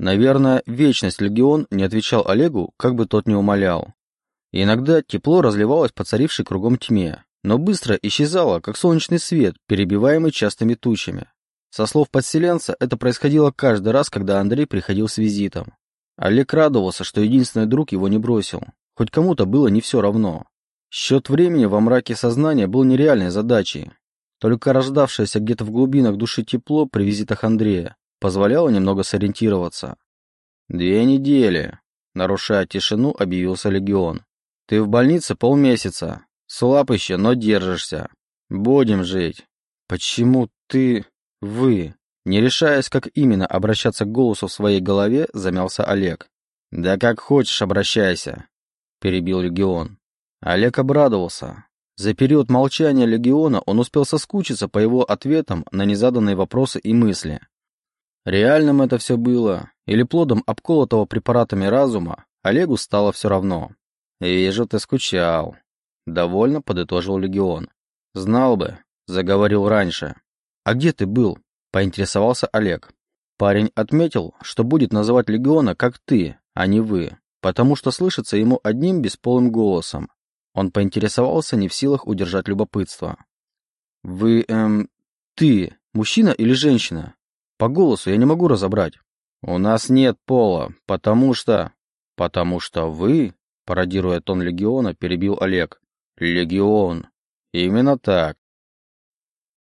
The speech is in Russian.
Наверное, вечность легион не отвечал Олегу, как бы тот ни умолял. Иногда тепло разливалось по царившей кругом тьме, но быстро исчезало, как солнечный свет, перебиваемый частыми тучами. Со слов подселенца, это происходило каждый раз, когда Андрей приходил с визитом. Олег радовался, что единственный друг его не бросил. Хоть кому-то было не все равно. Счет времени во мраке сознания был нереальной задачей. Только рождавшееся где-то в глубинах души тепло при визитах Андрея позволяло немного сориентироваться. «Две недели», — нарушая тишину, объявился Легион. «Ты в больнице полмесяца. Слаб еще, но держишься. Будем жить». «Почему ты...» «Вы...» Не решаясь, как именно обращаться к голосу в своей голове, замялся Олег. «Да как хочешь обращайся», — перебил Легион. Олег обрадовался. За период молчания Легиона он успел соскучиться по его ответам на незаданные вопросы и мысли. Реальным это все было, или плодом обколотого препаратами разума, Олегу стало все равно. «Вижу, ты скучал», — довольно подытожил Легион. «Знал бы», — заговорил раньше. «А где ты был?» — поинтересовался Олег. Парень отметил, что будет называть Легиона как «ты», а не «вы», потому что слышится ему одним бесполым голосом. Он поинтересовался, не в силах удержать любопытство. «Вы, эм, ты, мужчина или женщина? По голосу я не могу разобрать». «У нас нет пола, потому что...» «Потому что вы...» Пародируя тон Легиона, перебил Олег. «Легион. Именно так.